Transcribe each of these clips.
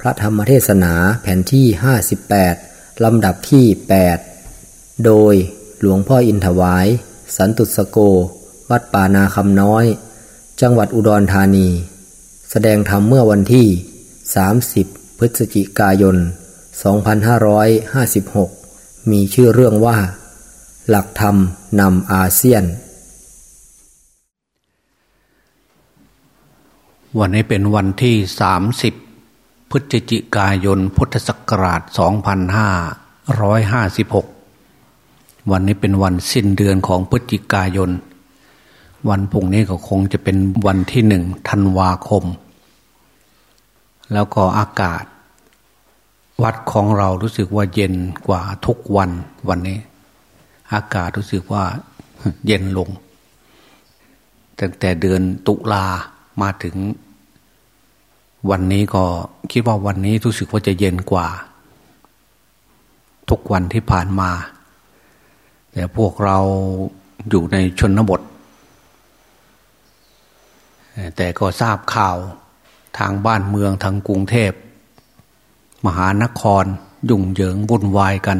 พระธรรมเทศนาแผ่นที่ 58 ลำดับที่ 8 โดยหลวงพ่ออินถวาย สันตุสโก วัดป่านาคำน้อย จังหวัดอุดรธานี แสดงธรรมเมื่อวันที่ 30 พฤศจิกายน 2556 มีชื่อเรื่องว่า หลักธรรมนำอาเซียน วันนี้เป็นวันที่ 30 พฤศจิกายนพุทธศักราช 2556 วันนี้เป็นวันสิ้นเดือนของพฤศจิกายน วันพุ่งนี้ก็คงจะเป็นวันที่หนึ่งธันวาคม แล้วก็อากาศ วัดของเรารู้สึกว่าเย็นกว่าทุกวันวันนี้ อากาศรู้สึกว่าเย็นลงตั้งแต่เดือนตุลามาถึง วันนี้ก็คิดว่าวันนี้รู้สึกว่าจะเย็นกว่า ทุกวันที่ผ่านมา แต่พวกเราอยู่ในชนบท แต่ก็ทราบข่าวทางบ้านเมืองทางกรุงเทพ มหานครยุ่งเหยิงวุ่นวายกัน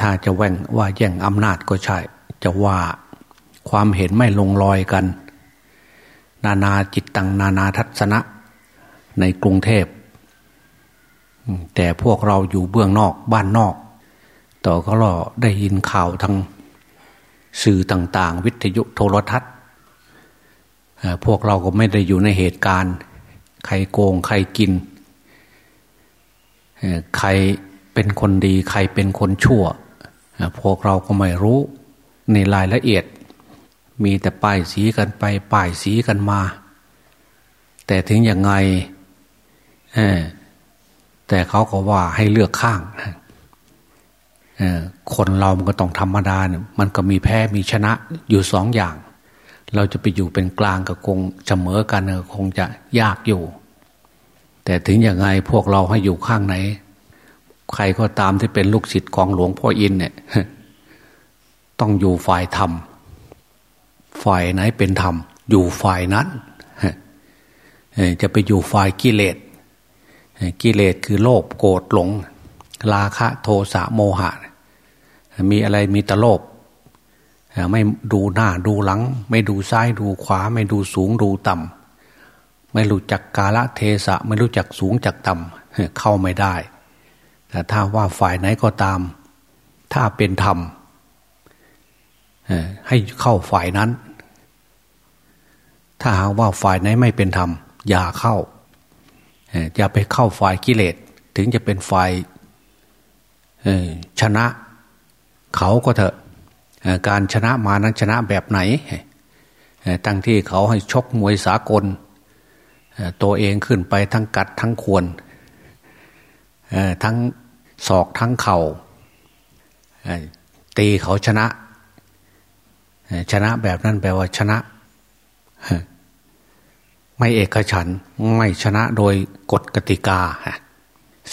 ถ้าจะแว่งว่าแย่งอำนาจก็ใช่ จะว่าความเห็นไม่ลงรอยกัน นานาจิตตังนานาทัศนะในกรุงเทพ แต่พวกเราอยู่เบื้องนอกบ้านนอก ต่อก็รอได้ยินข่าวทางสื่อต่างๆ วิทยุโทรทัศน์ พวกเราก็ไม่ได้อยู่ในเหตุการณ์ ใครโกง ใครกิน ใครเป็นคนดี ใครเป็นคนชั่ว พวกเราก็ไม่รู้ในรายละเอียด มีแต่ป้ายสีกันไปป้ายสีกันมา แต่ถึงยังไงแต่เขาก็ว่าให้เลือกข้างคนเรามันก็ต้องธรรมดาเนี่ยมันก็มีแพ้มีชนะอยู่สองอย่าง เราจะไปอยู่เป็นกลางกับคงเสมอกันคงจะยากอยู่ แต่ถึงยังไงพวกเราให้อยู่ข้างไหน ใครก็ตามที่เป็นลูกศิษย์ของหลวงพ่ออินเนี่ย ต้องอยู่ฝ่ายธรรม ฝ่ายไหนเป็นธรรม อยู่ฝ่ายนั้นจะไปอยู่ฝ่ายกิเลสกิเลสคือโลภโกรธหลง ราคะโทสะโมหะ มีอะไรมีตโลภไม่ดูหน้าดูหลัง ไม่ดูซ้ายดูขวา ไม่ดูสูงดูต่ำไม่รู้จักกาละเทศะไม่รู้จักสูงจักต่ำเข้าไม่ได้ แต่ถ้าว่าฝ่ายไหนก็ตาม ถ้าเป็นธรรมให้เข้าฝ่ายนั้น ถ้าหากว่าฝ่ายไหนไม่เป็นธรรมอย่าเข้าอย่าไปเข้าฝ่ายกิเลส ถึงจะเป็นฝ่ายชนะ เขาก็เถอะการชนะมานั้นชนะแบบไหนตั้งที่เขาให้ชกมวยสากล ตัวเองขึ้นไปทั้งกัดทั้งควรทั้งศอกทั้งเข่าตีเขาชนะ ชนะแบบนั้นแปลว่าชนะ ไม่เอกฉันไม่ชนะโดยกฎกติกา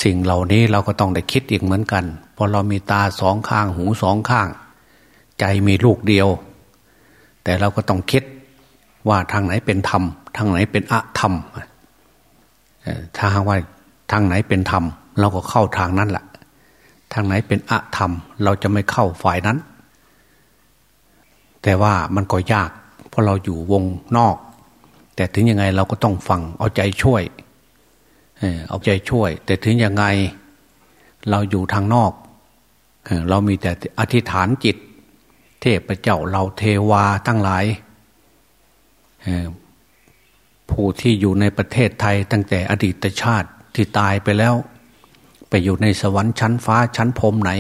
สิ่งเหล่านี้เราก็ต้องได้คิดอีกเหมือนกัน เพราะเรามีตาสองข้างหูสองข้าง ใจมีลูกเดียว แต่เราก็ต้องคิดว่าทางไหนเป็นธรรม ทางไหนเป็นอะธรรมถ้าหากว่าทางไหนเป็นธรรม เราก็เข้าทางนั้นแหละทางไหนเป็นอะธรรม เราจะไม่เข้าฝ่ายนั้น แต่ว่ามันก็ยาก เพราะเราอยู่วงนอก แต่ถึงยังไงเราก็ต้องฟัง เอาใจช่วยเอาใจช่วย แต่ถึงยังไงเราอยู่ทางนอกเรามีแต่อธิษฐานจิต เทพเจ้าเราเทวาตั้งหลายผู้ที่อยู่ในประเทศไทยตั้งแต่อดีตชาติที่ตายไปแล้ว ไปอยู่ในสวรรค์ชั้นฟ้าชั้นพรมไหน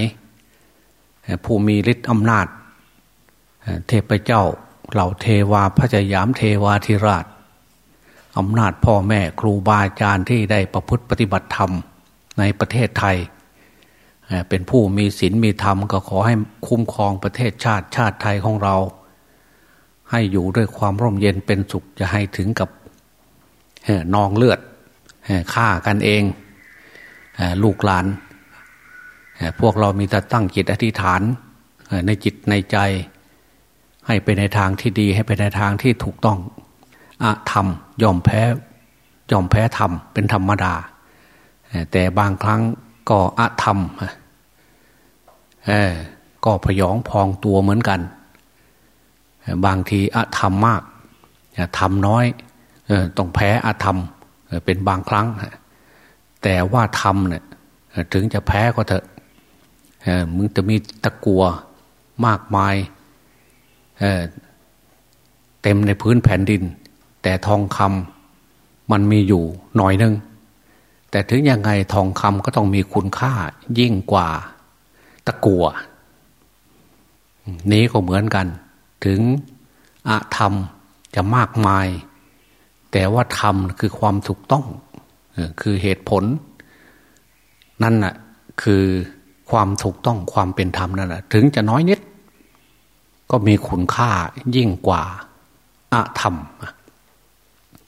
ผู้มีฤทธิ์อำนาจ เทพเจ้าเหล่าเทวาพระจยามเทวาธิราช อำนาจพ่อแม่ครูบาอาจารย์ที่ได้ประพฤติปฏิบัติธรรมในประเทศไทย เป็นผู้มีศีลมีธรรมก็ขอให้คุ้มครองประเทศชาติชาติไทยของเรา ให้อยู่ด้วยความร่มเย็นเป็นสุขจะให้ถึงกับนองเลือดฆ่ากันเองลูกหลาน พวกเรามีแต่ตั้งจิตอธิษฐานในจิตในใจ ให้ไปในทางที่ดีให้ไปในทางที่ถูกต้อง อะธรรมยอมแพ้ยอมแพ้ธรรมเป็นธรรมดา แต่บางครั้งก็อธรรมก็พยองพองตัวเหมือนกัน บางทีอธรรมมากทำน้อยต้องแพ้อธรรมเป็นบางครั้ง แต่ว่าธรรมเนี่ยถึงจะแพ้ก็เถอะมึงจะมีตะกัวมากมายเต็มในพื้นแผ่นดิน แต่ทองคำมันมีอยู่หน่อยนึง แต่ถึงยังไงทองคำก็ต้องมีคุณค่ายิ่งกว่าตะกัวนี้ก็เหมือนกัน ถึงอะธรรมจะมากมาย แต่ว่าธรรมคือความถูกต้อง คือเหตุผล นั่นน่ะคือความถูกต้องความเป็นธรรมนั่นแหะถึงจะน้อยนิด ก็มีคุณค่ายิ่งกว่าอะธรรม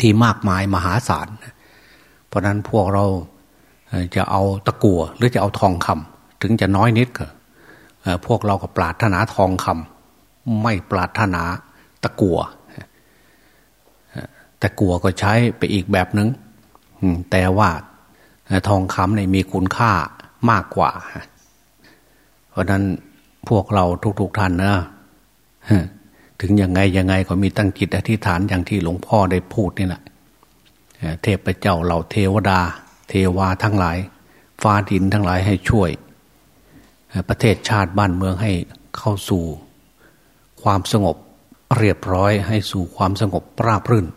ที่มากมายมหาศาล เพราะนั้นพวกเราจะเอาตะกัวหรือจะเอาทองคำถึงจะน้อยนิดก็พวกเราก็ปรารถนาทองคำไม่ปรารถนาตะกัวตะกัวก็ใช้ไปอีกแบบหนึง่งแต่ว่าทองคำเนี่ยมีคุณค่ามากกว่า เพราะนั้นพวกเราทุกๆทท่านนะ ถึงยังไงยังไงก็มีตั้งจิตอธิษฐานอย่างที่หลวงพ่อได้พูดนี่แหละเทพเจ้าเหล่าเทวดา เทวาทั้งหลาย ฟ้าดินทั้งหลายให้ช่วย ประเทศชาติบ้านเมืองให้เข้าสู่ ความสงบเรียบร้อยให้สู่ความสงบราบรื่น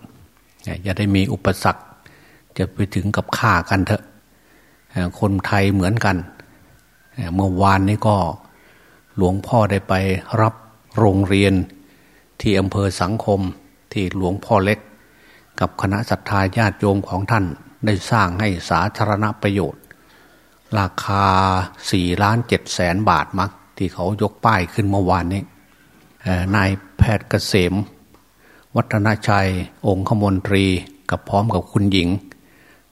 อย่าได้มีอุปสรรค จะไปถึงกับฆ่ากันเถอะ คนไทยเหมือนกัน เมื่อวานนี้ก็หลวงพ่อได้ไปรับโรงเรียน ที่อำเภอสังคมที่หลวงพ่อเล็ก กับคณะศรัทธาญาติโยมของท่านได้สร้างให้สาธารณประโยชน์ ราคาสี่ล้านเจ็ดแสนบาทมักที่เขายกป้ายขึ้นเมื่อวานนี้นายแพทย์เกษม วัฒนชัย องคมนตรี กับพร้อมกับคุณหญิง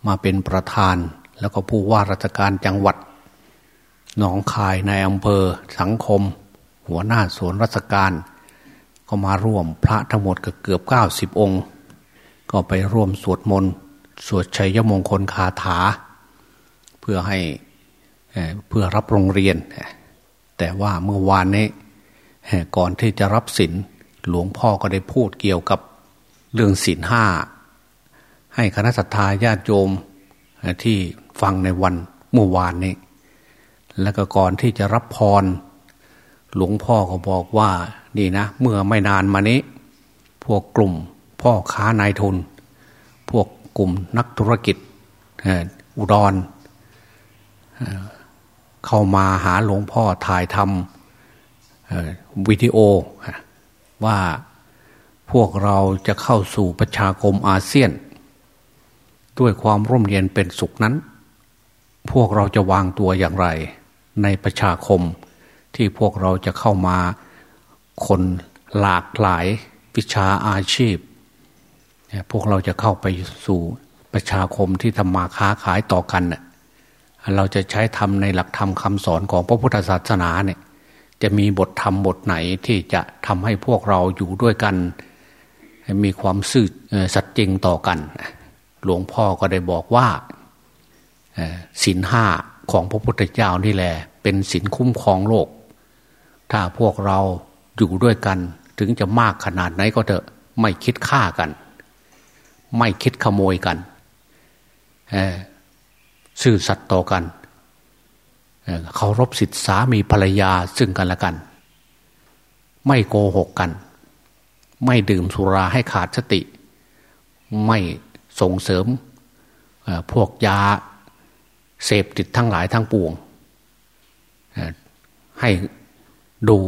มาเป็นประธาน แล้วก็ผู้ว่าราชการจังหวัด หนองคายในอำเภอสังคม หัวหน้าสวนราชการ ก็มาร่วมพระทั้งหมดก็เกือบเก้าสิบองค์ ก็ไปร่วมสวดมนต์สวดชัยมงคลคาถา เพื่อให้เพื่อรับโรงเรียน แต่ว่าเมื่อวานนี้ก่อนที่จะรับศีลหลวงพ่อก็ได้พูดเกี่ยวกับเรื่องศีลห้าให้คณะสัตยาญาติโยมที่ฟังในวันเมื่อวานนี้ แล้วก็ก่อนที่จะรับพร หลวงพ่อก็บอกว่านี่นะ เมื่อไม่นานมานี้ พวกกลุ่มพ่อค้านายทุน พวกกลุ่มนักธุรกิจอุดรเข้ามาหาหลวงพ่อถ่ายทำวิดีโอ ว่าพวกเราจะเข้าสู่ประชาคมอาเซียน ด้วยความร่มเย็นเป็นสุขนั้น พวกเราจะวางตัวอย่างไรในประชาคม ที่พวกเราจะเข้ามาคนหลากหลายวิชาอาชีพ พวกเราจะเข้าไปสู่ประชาคมที่ทำมาค้าขายต่อกัน เราจะใช้ทำในหลักธรรมคำสอนของพระพุทธศาสนาเนี่ยจะมีบทธรรมบทไหนที่จะทำให้พวกเราอยู่ด้วยกัน มีความซื่อสัตย์จริงต่อกัน หลวงพ่อก็ได้บอกว่าศีลห้าของพระพุทธเจ้านี่แหละเป็นศีลคุ้มครองโลก ถ้าพวกเราอยู่ด้วยกัน ถึงจะมากขนาดไหนก็เถอะ ไม่คิดฆ่ากัน ไม่คิดขโมยกันซื่อสัตย์ต่อกันเคารพสิทธิสามีภรรยาซึ่งกันและกัน ไม่โกหกกัน ไม่ดื่มสุราให้ขาดสติ ไม่ส่งเสริมพวกยาเสพติดทั้งหลายทั้งปวงให้ ดู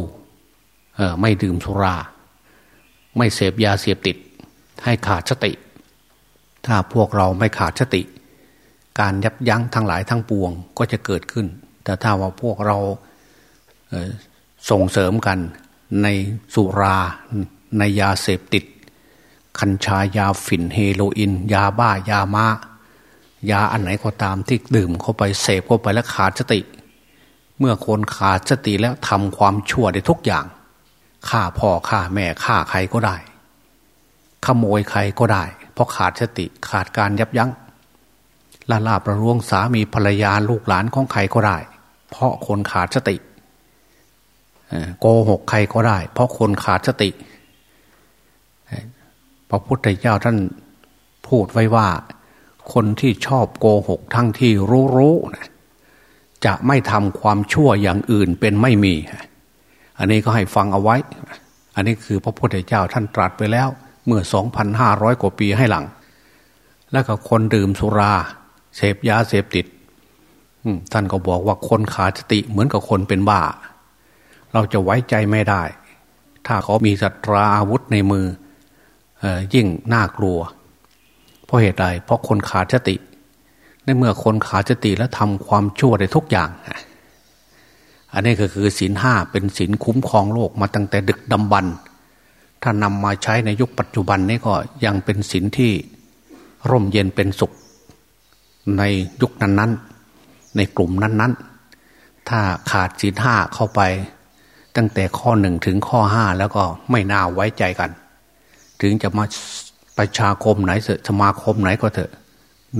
ไม่ดื่มสุรา ไม่เสพยาเสพติด ให้ขาดสติ ถ้าพวกเราไม่ขาดสติ การยับยั้งทั้งหลายทั้งปวงก็จะเกิดขึ้น แต่ถ้าว่าพวกเราส่งเสริมกันในสุราในยาเสพติด คัญชายาฝิ่นเฮโรอีนยาบ้ายามายาอันไหนก็ตามที่ดื่มเข้าไปเสพเข้าไปแล้วขาดสติ เมื่อคนขาดสติแล้วทำความชั่วได้ทุกอย่างฆ่าพ่อฆ่าแม่ฆ่าใครก็ได้ ขโมยใครก็ได้ เพราะขาดสติขาดการยับยัง้งลาลาประรวงสามีภรรยาลูกหลานของใครก็ได้ เพราะคนขาดสติโกหกใครก็ได้ เพราะคนขาดสติพระพุทธเจ้าท่านพูดไว้ว่า คนที่ชอบโกหกทั้งที่รู้รู้ จะไม่ทำความชั่วอย่างอื่นเป็นไม่มี อันนี้ก็ให้ฟังเอาไว้ อันนี้คือพระพุทธเจ้าท่านตรัสไปแล้ว เมื่อ 2,500 กว่าปีให้หลัง แล้วก็คนดื่มสุรา เสพยาเสพติดท่านก็บอกว่าคนขาดสติเหมือนกับคนเป็นบ้า เราจะไว้ใจไม่ได้ ถ้าเขามีสัตราอาวุธในมือยิ่งน่ากลัว เพราะเหตุใดเพราะคนขาดสติ ในเมื่อคนขาดสติแล้วทำความชั่วได้ทุกอย่าง อันนี้ก็คือศีลห้าเป็นศีลคุ้มครองโลกมาตั้งแต่ดึกดำบรรถ้านำมาใช้ในยุคปัจจุบันนี้ก็ยังเป็นศีลที่ร่มเย็นเป็นสุข ในยุคนั้นๆ ในกลุ่มนั้นๆ ถ้าขาดศีลห้าเข้าไป ตั้งแต่ข้อหนึ่งถึงข้อห้าแล้วก็ไม่น่าไว้ใจกัน ถึงจะมาประชาคมไหนเถอะสมาคมไหนก็เถอะ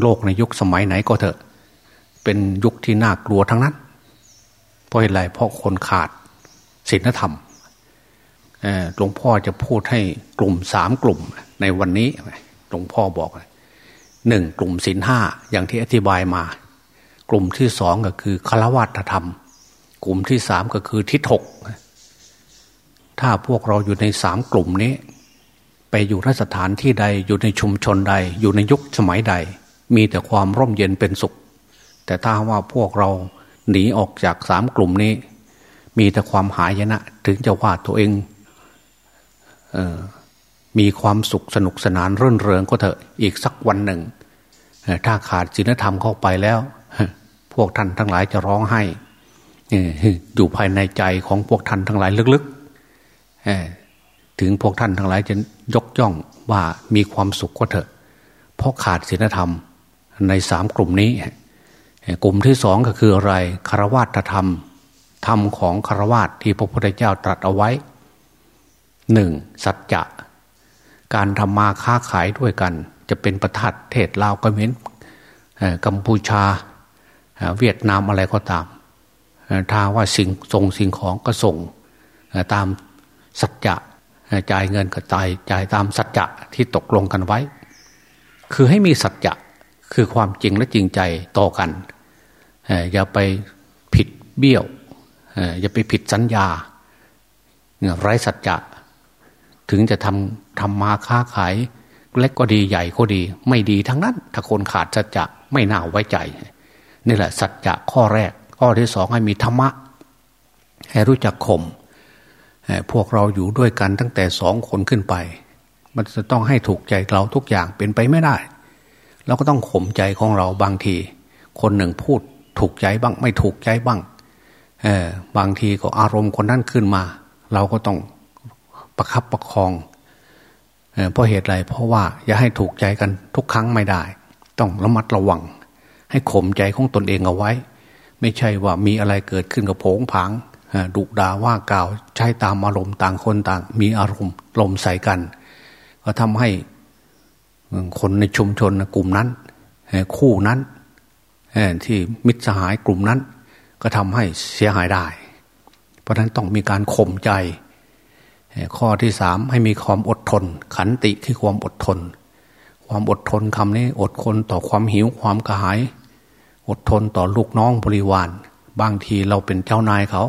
โลกในยุคสมัยไหนก็เถอะ เป็นยุคที่น่ากลัวทั้งนั้น เพราะอะไรเพราะคนขาดศีลธรรมหลวงพ่อจะพูดให้กลุ่มสามกลุ่มในวันนี้หลวงพ่อบอกหนึ่งกลุ่มศีลห้าอย่างที่อธิบายมา กลุ่มที่สองก็คือคาวัตธรรม กลุ่มที่สามก็คือทิฏฐกถ้าพวกเราอยู่ในสามกลุ่มนี้ ไปอยู่นสถานที่ใดอยู่ในชุมชนใด อยู่ในยุคสมัยใด มีแต่ความร่มเย็นเป็นสุข แต่ถ้าว่าพวกเราหนีออกจากสามกลุ่มนี้ มีแต่ความหายนะ ถึงจะว่าตัวเองเออมีความสุขสนุกสนานรื่นเริงก็เถอะอีกสักวันหนึ่ง ถ้าขาดศีลธรรมเข้าไปแล้ว พวกท่านทั้งหลายจะร้องไห้อยู่ภายในใจของพวกท่านทั้งหลายลึกๆถึงพวกท่านทั้งหลายจะยกย่องว่ามีความสุขก็เถอะ เพราะขาดศีลธรรม ในสามกลุ่มนี้ กลุ่มที่สองก็คืออะไรคารวะธรรม ธรรมของคารวะที่พระพุทธเจ้าตรัสเอาไว้หนึ่งสัจจะ การทำมาค้าขายด้วยกัน จะเป็นประทัดเทศลาวกัมพูกัมพูชาเวียดนามอะไรก็ตามถ้าว่าสิ่งส่งสิ่งของก็ส่งตามสัจจะจ่ายเงินก็จ่ายจ่ายตามสัจจะที่ตกลงกันไว้ คือให้มีสัจจะ คือความจริงและจริงใจต่อกันอย่าไปผิดเบี้ยวอย่าไปผิดสัญญาไร้สัจจะถึงจะทำทำมาค้าขายเล็กก็ดีใหญ่ก็ดี ไม่ดีทั้งนั้น ถ้าคนขาดสัจจะไม่น่าไว้ใจ นี่แหละ สัจจะข้อแรก ข้อที่สองให้มีธรรมะ ให้รู้จักข่มพวกเราอยู่ด้วยกันตั้งแต่สองคนขึ้นไป มันจะต้องให้ถูกใจเราทุกอย่างเป็นไปไม่ได้ เราก็ต้องข่มใจของเราบางที คนหนึ่งพูดถูกใจบ้าง ไม่ถูกใจบ้างเออบางทีก็อารมณ์คนนั้นขึ้นมา เราก็ต้องประคับประคองเเพราะเหตุไรเพราะว่าอย่าให้ถูกใจกันทุกครั้งไม่ได้ ต้องระมัดระวัง ให้ข่มใจของตนเองเอาไว้ ไม่ใช่ว่ามีอะไรเกิดขึ้นกับโผงผางดุด่าว่ากล่าวใช้ตามอารมณ์ต่างคนต่าง มีอารมณ์ลมใส่กัน ก็ทำให้ คนในชุมชนกลุ่มนั้น คู่นั้นที่มิตรสหายกลุ่มนั้น ก็ทำให้เสียหายได้ เพราะฉะนั้นต้องมีการข่มใจ ข้อที่สามให้มีความอดทน ขันติคือความอดทน ความอดทนคำนี้อดทนต่อความหิวความกระหาย อดทนต่อลูกน้องบริวาร บางทีเราเป็นเจ้านายเขา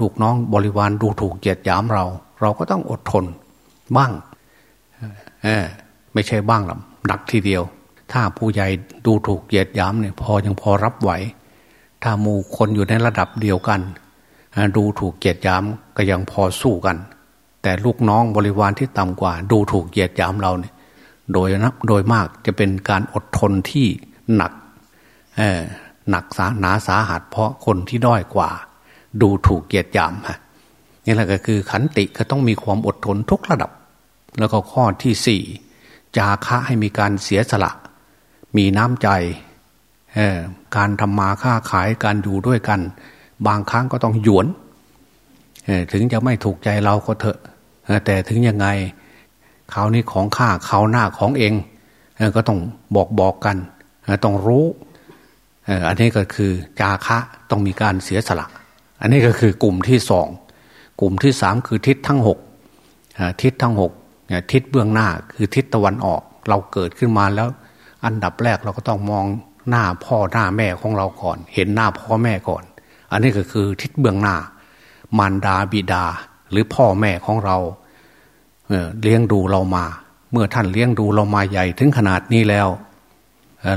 ลูกน้องบริวารดูถูกเกียดยามเรา เราก็ต้องอดทนบ้าง ไม่ใช่บ้างหรอกหนักทีเดียว ถ้าผู้ใหญ่ดูถูกเกียดยามเนี่ยพอยังพอรับไหว ถ้าหมู่คนอยู่ในระดับเดียวกัน ดูถูกเกียดยามก็ยังพอสู้กัน แต่ลูกน้องบริวารที่ต่ำกว่า ดูถูกเกียดยามเราเนี่ยโดยนับโดยมากจะเป็นการอดทนที่หนักหนักสาหนาสาหัสเพราะคนที่ด้อยกว่า ดูถูกเกียรติยามฮะนี่แหละก็คือขันติก็ต้องมีความอดทนทุกระดับ แล้วก็ข้อที่สี่ จาคะให้มีการเสียสละ มีน้ำใจการทำมาค้าขายการอยู่ด้วยกัน บางครั้งก็ต้องหยวนถึงจะไม่ถูกใจเราก็เถอะแต่ถึงยังไงคราวนี้ของข้าคราวหน้าของเองก็ต้องบอกบอกกันต้องรู้อันนี้ก็คือจาคะต้องมีการเสียสละ อันนี้ก็คือกลุ่มที่สองกลุ่มที่สามคือทิศทั้งหกทิศทั้งหก ทิศเบื้องหน้าคือทิศตะวันออก เราเกิดขึ้นมาแล้ว อันดับแรกเราก็ต้องมองหน้าพ่อหน้าแม่ของเราก่อน เห็นหน้าพ่อแม่ก่อน อันนี้ก็คือทิศเบื้องหน้า มารดาบิดาหรือพ่อแม่ของเราเลี้ยงดูเรามา เมื่อท่านเลี้ยงดูเรามาใหญ่ถึงขนาดนี้แล้ว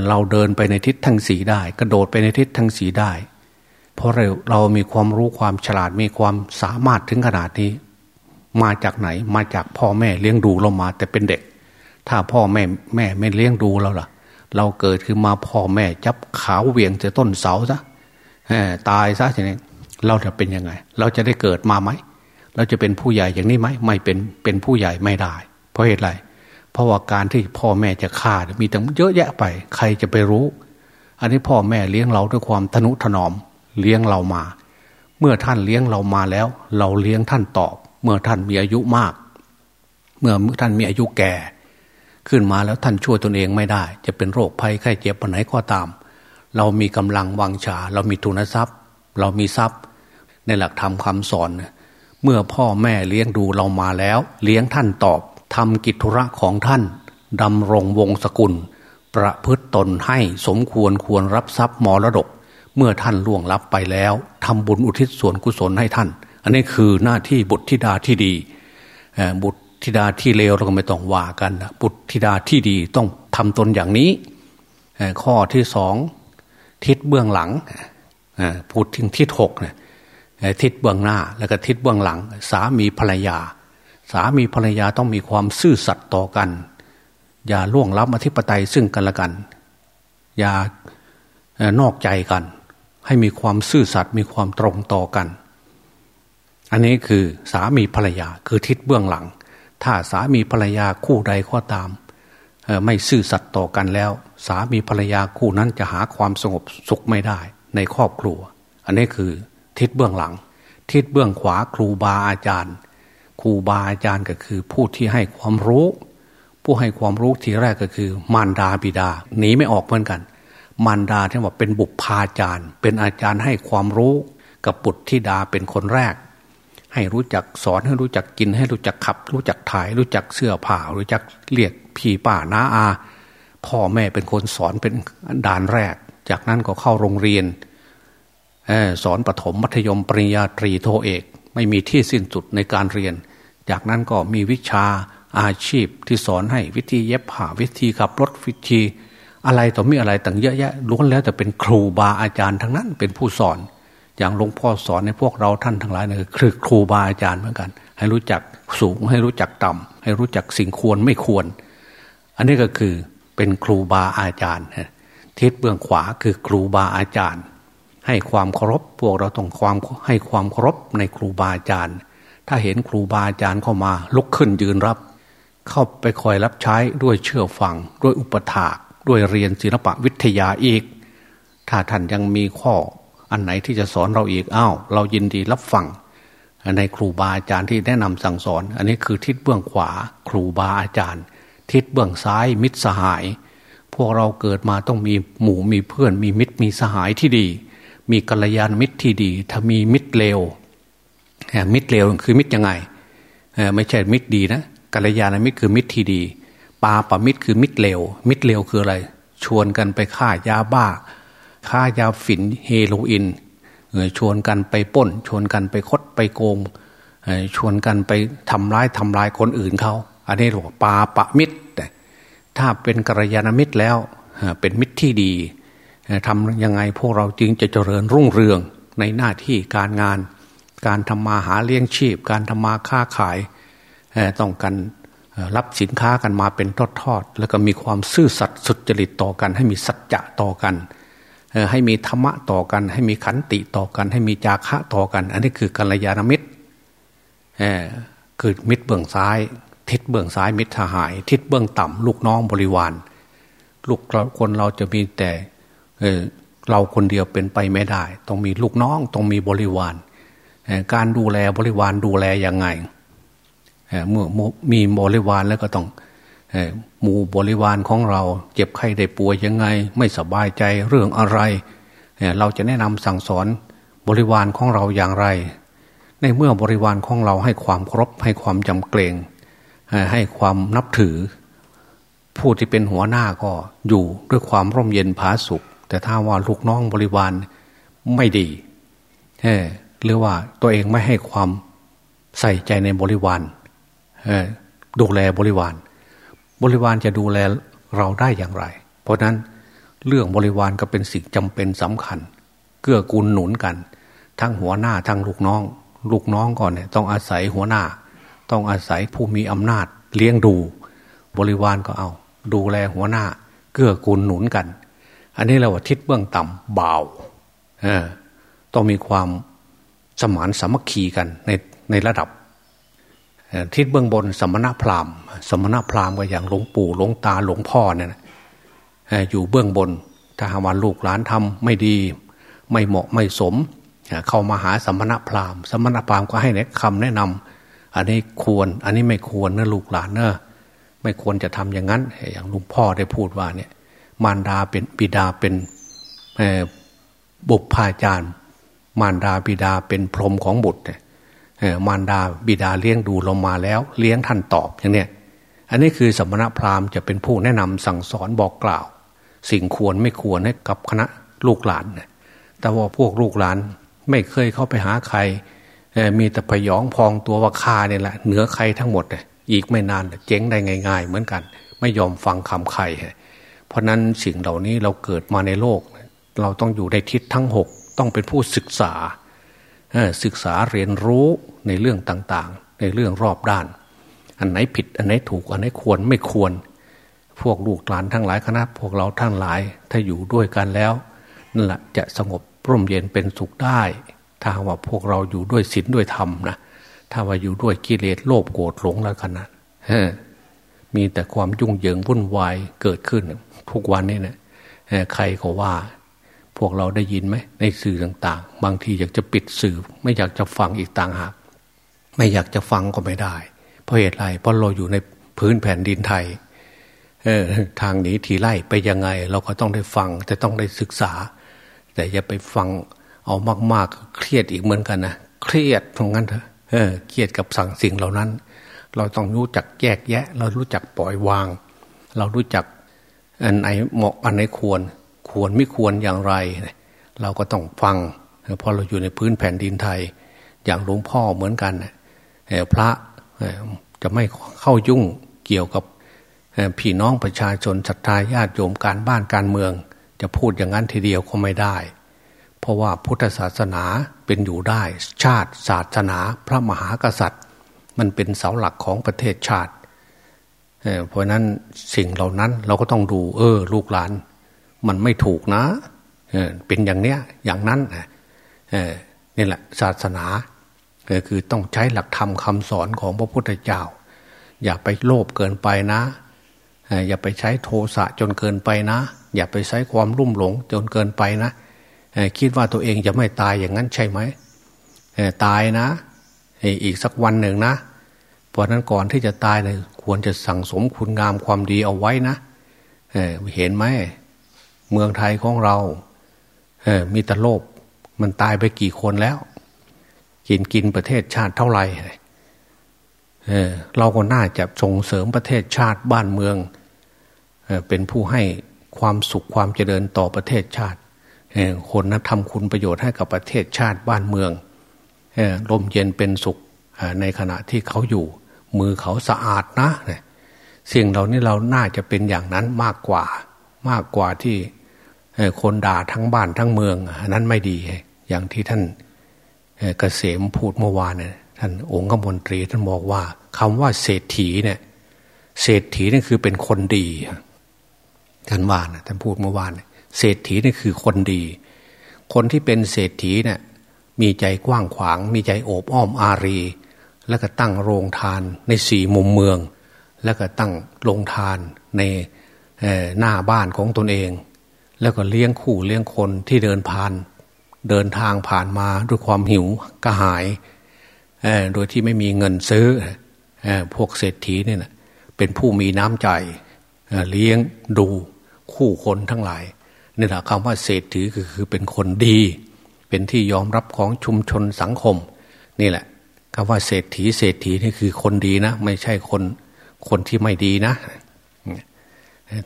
เราเดินไปในทิศทั้งสีได้ กระโดดไปในทิศทั้งสีได้ เพราะเราเรามีความรู้ความฉลาดมีความสามารถถึงขนาดนี้ มาจากไหน มาจากพ่อแม่เลี้ยงดูเรามา แต่เป็นเด็ก ถ้าพ่อแม่แม่ไม่เลี้ยงดูเราล่ะ เราเกิดขึ้นมาพ่อแม่จับขาวเวียงจะต้นเสาซะตายซะอย่างนี้เราจะเป็นยังไง เราจะได้เกิดมาไหม เราจะเป็นผู้ใหญ่อย่างนี้ไหมไม่เป็นเป็นผู้ใหญ่ไม่ได้ เพราะเหตุไรเพราะว่าการที่พ่อแม่จะฆ่ามีตั้งเยอะแยะไป ใครจะไปรู้ อันนี้พ่อแม่เลี้ยงเราด้วยความทนุถนอมเลี้ยงเรามา เมื่อท่านเลี้ยงเรามาแล้ว เราเลี้ยงท่านตอบ เมื่อท่านมีอายุมาก เมื่อท่านมีอายุแก่ ขึ้นมาแล้วท่านช่วยตนเองไม่ได้ จะเป็นโรคภัยไข้เจ็บปัญไหนก็ตาม เรามีกำลังวังชา เรามีทุนทรัพย์ เรามีทรัพย์ ในหลักธรรมคาสอน เมื่อพ่อแม่เลี้ยงดูเรามาแล้ว เลี้ยงท่านตอบทำกิจธุระของท่านดำรงวงศกุล ประพฤตตนให้สมควรควรรับทรัพย์มรดก เมื่อท่านล่วงลับไปแล้วทำบุญอุทิศส่วนกุศลให้ท่าน อันนี้คือหน้าที่บุตรธิดาที่ดีบุตรธิดาที่เลวเราก็ไม่ต้องว่ากันบุตรธิดาที่ดีต้องทำตนอย่างนี้ ข้อที่สองทิศเบื้องหลังพูดถึงทิศหกทิศเบื้องหน้าแล้วก็ทิศเบื้องหลัง สามีภรรยา สามีภรรยาต้องมีความซื่อสัตย์ต่อกัน อย่าล่วงล้ำอธิปไตยซึ่งกันและกัน อย่านอกใจกัน ให้มีความซื่อสัตย์มีความตรงต่อกัน อันนี้คือสามีภรรยาคือทิศเบื้องหลัง ถ้าสามีภรรยาคู่ใดก็ตามไม่ซื่อสัตย์ต่อกันแล้ว สามีภรรยาคู่นั้นจะหาความสงบสุขไม่ได้ในครอบครัว อันนี้คือทิศเบื้องหลัง ทิศเบื้องขวาครูบาอาจารย์ ครูบาอาจารย์ก็คือผู้ที่ให้ความรู้ ผู้ให้ความรู้ทีแรกก็คือ มารดาบิดาหนีไม่ออกเหมือนกัน มารดาที่ว่าเป็นบุพพาจารย์ เป็นอาจารย์ให้ความรู้กับบุตธิดาเป็นคนแรก ให้รู้จักสอนให้รู้จักกิน ให้รู้จักขับ รู้จักถ่าย รู้จักเสื้อผ้ารู้จักเรียกพี่ป้าน้าอา พ่อแม่เป็นคนสอนเป็นด่านแรก จากนั้นก็เข้าโรงเรียนสอนปฐมมัธยมปริญญาตรีโทเอก ไม่มีที่สิ้นสุดในการเรียน จากนั้นก็มีวิชาอาชีพที่สอนให้วิธีเย็บผ้าวิธีขับรถวิธี อะไรต่อมีอะไรต่างเยอะแยะล้วนแล้วแต่เป็นครูบาอาจารย์ทั้งนั้นเป็นผู้สอน อย่างหลวงพ่อสอนในพวกเราท่านทั้งหลายนี่คือครูบาอาจารย์เหมือนกัน ให้รู้จักสูงให้รู้จักต่ำให้รู้จักสิ่งควรไม่ควร อันนี้ก็คือเป็นครูบาอาจารย์ทิศเบื้องขวาคือครูบาอาจารย์ ให้ความเคารพพวกเราต้องความให้ความเคารพในครูบาอาจารย์ ถ้าเห็นครูบาอาจารย์เข้ามาลุกขึ้นยืนรับ เข้าไปคอยรับใช้ด้วยเชื่อฟังด้วยอุปถากด้วยเรียนศิลปะวิทยาอีก ถ้าท่านยังมีข้อ อันไหนที่จะสอนเราอีกอ้าวเรายินดีรับฟังในครูบาอาจารย์ที่แนะนำสั่งสอน อันนี้คือทิศเบื้องขวา ครูบาอาจารย์ ทิศเบื้องซ้ายมิตรสหาย พวกเราเกิดมาต้องมีหมู่มีเพื่อน มีมิตรมีสหายที่ดี มีกัลยาณมิตรที่ดี ถ้ามีมิตรเลวมิตรเลวคือมิตรยังไงไม่ใช่มิตรดีนะกัลยาณมิตรคือมิตรที่ดี ปาปมิตรคือมิตรเลวมิตรเลวคืออะไร ชวนกันไปฆ่ายาบ้า ฆ่ายาฝิ่นเฮโรอีนชวนกันไปป้น ชวนกันไปคดไปโกงชวนกันไปทำร้ายทำลายคนอื่นเขา อันนี้เรียกว่าปาปมิตร ถ้าเป็นกัลยาณมิตรแล้วเป็นมิตรที่ดีทำยังไงพวกเราจึงจะเจริญรุ่งเรืองในหน้าที่การงาน การทำมาหาเลี้ยงชีพ การทำมาค้าขายต้องกันรับสินค้ากันมาเป็นทอดๆแล้วก็มีความซื่อสัตย์สุจริตต่อกัน ให้มีสัจจะต่อกัน ให้มีธรรมะต่อกัน ให้มีขันติต่อกัน ให้มีจาคะต่อกัน อันนี้คือกัลยาณมิตรคือมิตรเบื้องซ้าย ทิศเบื้องซ้ายมิตรทหาย ทิศเบื้องต่ำลูกน้องบริวาร ลูกคนเราจะมีแต่เราคนเดียวเป็นไปไม่ได้ ต้องมีลูกน้องต้องมีบริวารการดูแลบริวารดูแลยังไงเมื่อมีบริวารแล้วก็ต้อง หมู่บริวารของเรา เจ็บไข้ได้ป่วยยังไง ไม่สบายใจเรื่องอะไร เราจะแนะนำสั่งสอนบริวารของเราอย่างไร ในเมื่อบริวารของเราให้ความครบให้ความจำเกรงให้ความนับถือ ผู้ที่เป็นหัวหน้าก็อยู่ด้วยความร่มเย็นผาสุข แต่ถ้าว่าลูกน้องบริวารไม่ดีหรือว่าตัวเองไม่ให้ความใส่ใจในบริวารดูแลบริวาร บริวารจะดูแลเราได้อย่างไร เพราะนั้นเรื่องบริวารก็เป็นสิ่งจำเป็นสำคัญ เกื้อกูลหนุนกัน ทั้งหัวหน้าทั้งลูกน้อง ลูกน้องก่อนเนี่ยต้องอาศัยหัวหน้า ต้องอาศัยผู้มีอำนาจเลี้ยงดู บริวารก็เอา ดูแลหัวหน้า เกื้อกูลหนุนกัน อันนี้เราว่าทิศเบื้องต่ำเบาต้องมีความสมานสามัคคีกันในในระดับ ทิศเบื้องบนสมณพราหมณ์ สมณพราหมณ์ก็อย่างหลวงปู่หลวงตาหลวงพ่อเนี่ยอยู่เบื้องบน ถ้าหาว่าลูกหลานทำไม่ดีไม่เหมาะไม่สม เข้ามาหาสมณพราหมณ์ สมณพราหมณ์ก็ให้คำแนะนำอันนี้ควรอันนี้ไม่ควรนะลูกหลานเนอะไม่ควรจะทำอย่างนั้น อย่างหลวงพ่อได้พูดว่าเนี่ยมารดาเป็นบิดาเป็นบุพพาจารย์ มารดาบิดาเป็นพรหมของบุตรเนี่ย มารดาบิดาเลี้ยงดูเรามาแล้ว เลี้ยงท่านตอบอย่างเนี้ยอันนี้คือสมณพราหมณ์จะเป็นผู้แนะนำสั่งสอนบอกกล่าว สิ่งควรไม่ควรให้กับคณะลูกหลานแต่ว่าพวกลูกหลานไม่เคยเข้าไปหาใครมีแต่พยองพองตัวว่าคาเนี่ยแหละเหนือใครทั้งหมดอีกไม่นานเจ๊งได้ง่าย ๆ เหมือนกัน ไม่ยอมฟังคำใครเพราะนั้นสิ่งเหล่านี้เราเกิดมาในโลก เราต้องอยู่ในทิศทั้งหกต้องเป็นผู้ศึกษา ศึกษาเรียนรู้ในเรื่องต่างๆ ในเรื่องรอบด้าน อันไหนผิดอันไหนถูกอันไหนควรไม่ควร พวกลูกหลานทั้งหลายคณะพวกเราทั้งหลายถ้าอยู่ด้วยกันแล้วนั่นแหละจะสงบร่มเย็นเป็นสุขได้ ถ้าว่าพวกเราอยู่ด้วยศีลด้วยธรรมนะถ้าว่าอยู่ด้วยกิเลสโลภโกรธหลงแล้วขนาดมีแต่ความยุ่งเหยิงวุ่นวายเกิดขึ้นทุกวันนี้นะใครก็ว่า พวกเราได้ยินไหมในสื่อต่าง ๆ บางทีอยากจะปิดสื่อ ไม่อยากจะฟังอีกต่างหาก ไม่อยากจะฟังก็ไม่ได้ เพราะเหตุไรเพราะเราอยู่ในพื้นแผ่นดินไทยเออทางหนีทีไล่ไปยังไง เราก็ต้องได้ฟังจะต้องได้ศึกษา แต่อย่าไปฟังเอามากๆ เครียดอีกเหมือนกันนะเครียดตรงนั้นเถอะเออเครียดกับสั่งสิ่งเหล่านั้น เราต้องรู้จักแยกแยะ เรารู้จักปล่อยวาง เรารู้จักอันไหนเหมาะอันไหนควร ควรไม่ควรอย่างไร เราก็ต้องฟังเพราะเราอยู่ในพื้นแผ่นดินไทย อย่างหลวงพ่อเหมือนกันพระจะไม่เข้ายุ่งเกี่ยวกับพี่น้องประชาชนศรัทธาญาติโยมการบ้านการเมือง จะพูดอย่างนั้นทีเดียวก็ไม่ได้ เพราะว่าพุทธศาสนาเป็นอยู่ได้ ชาติศาสนาพระมหากษัตริย์ มันเป็นเสาหลักของประเทศชาติเพราะนั้นสิ่งเหล่านั้นเราก็ต้องดู เออ ลูกหลาน มันไม่ถูกนะเป็นอย่างเนี้ยอย่างนั้นนี่แหละศาสนาคือต้องใช้หลักธรรมคำสอนของพระพุทธเจ้า อย่าไปโลภเกินไปนะอย่าไปใช้โทสะจนเกินไปนะ อย่าไปใช้ความรุ่มหลงจนเกินไปนะคิดว่าตัวเองจะไม่ตายอย่างนั้นใช่ไหมตายนะ อีกสักวันหนึ่งนะเพราะนั้นก่อนที่จะตายเลยควรจะสั่งสมคุณงามความดีเอาไว้นะเห็นไหม เมืองไทยของเราเออมีแต่โลภมันตายไปกี่คนแล้ว กินกินประเทศชาติเท่าไหร่เออเราก็น่าจะส่งเสริมประเทศชาติบ้านเมืองเออเป็นผู้ให้ความสุขความเจริญต่อประเทศชาติเออคนนั้นทำคุณประโยชน์ให้กับประเทศชาติบ้านเมืองเออลมเย็นเป็นสุขในขณะที่เขาอยู่ มือเขาสะอาดนะเนี่ยสิ่งเหล่านี้เราน่าจะเป็นอย่างนั้นมากกว่ามากกว่าที่ คนด่าทั้งบ้านทั้งเมืองนั้นไม่ดี อย่างที่ท่านเกษมพูดเมื่อวานเนี่ยท่านองค์ขมนตรีท่านบอกว่าคำว่าเศรษฐีเนี่ยเศรษฐีนี่คือเป็นคนดีท่านว่านะท่านพูดเมื่อวานเศรษฐีนี่คือคนดี คนที่เป็นเศรษฐีเนี่ยมีใจกว้างขวาง มีใจโอบอ้อมอารี แล้วก็ตั้งโรงทานในสี่มุมเมือง แล้วก็ตั้งโรงทานในหน้าบ้านของตนเอง แล้วก็เลี้ยงคู่เลี้ยงคนที่เดินผ่าน เดินทางผ่านมาด้วยความหิวกระหายโดยที่ไม่มีเงินซื้อพวกเศรษฐีเนี่ยนะเป็นผู้มีน้ำใจเลี้ยงดูคู่คนทั้งหลายนี่แหละคำว่าเศรษฐีก็คือเป็นคนดี เป็นที่ยอมรับของชุมชนสังคม นี่แหละคำว่าเศรษฐีเศรษฐีนี่คือคนดีนะ ไม่ใช่คนคนที่ไม่ดีนะ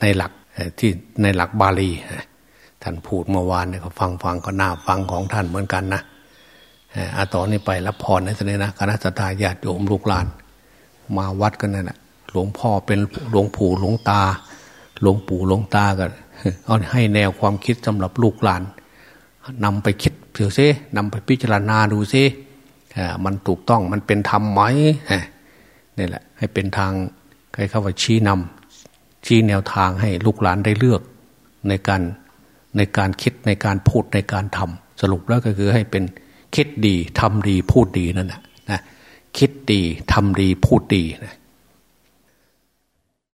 ในหลัก ที่ในหลักบาลีท่านพูดเมื่อวานเนี่ยฟังฟังก็น่าฟังของท่านเหมือนกันนะอาต่อนนี้ไปรับพรในทะเลนะคณะสัตยาติโยมลูกหลาน มาวัดกันนั่นแหละหลวงพ่อเป็นหลวงปู่หลวงตา หลวงปู่หลวงตากันเอาให้แนวความคิดสำหรับลูกหลานนำไปคิดเสียซินำไปพิจารณาดูซิมันถูกต้องมันเป็นธรรมไหมนี่แหละ ให้เป็นทางใครเข้าว่าชี้นำ ชี้แนวทางให้ลูกหลานได้เลือกในการในการคิดในการพูดในการทำสรุปแล้วก็คือให้เป็นคิดดีทำดีพูดดีนั่นแหละนะคิดดีทำดีพูดดีนะ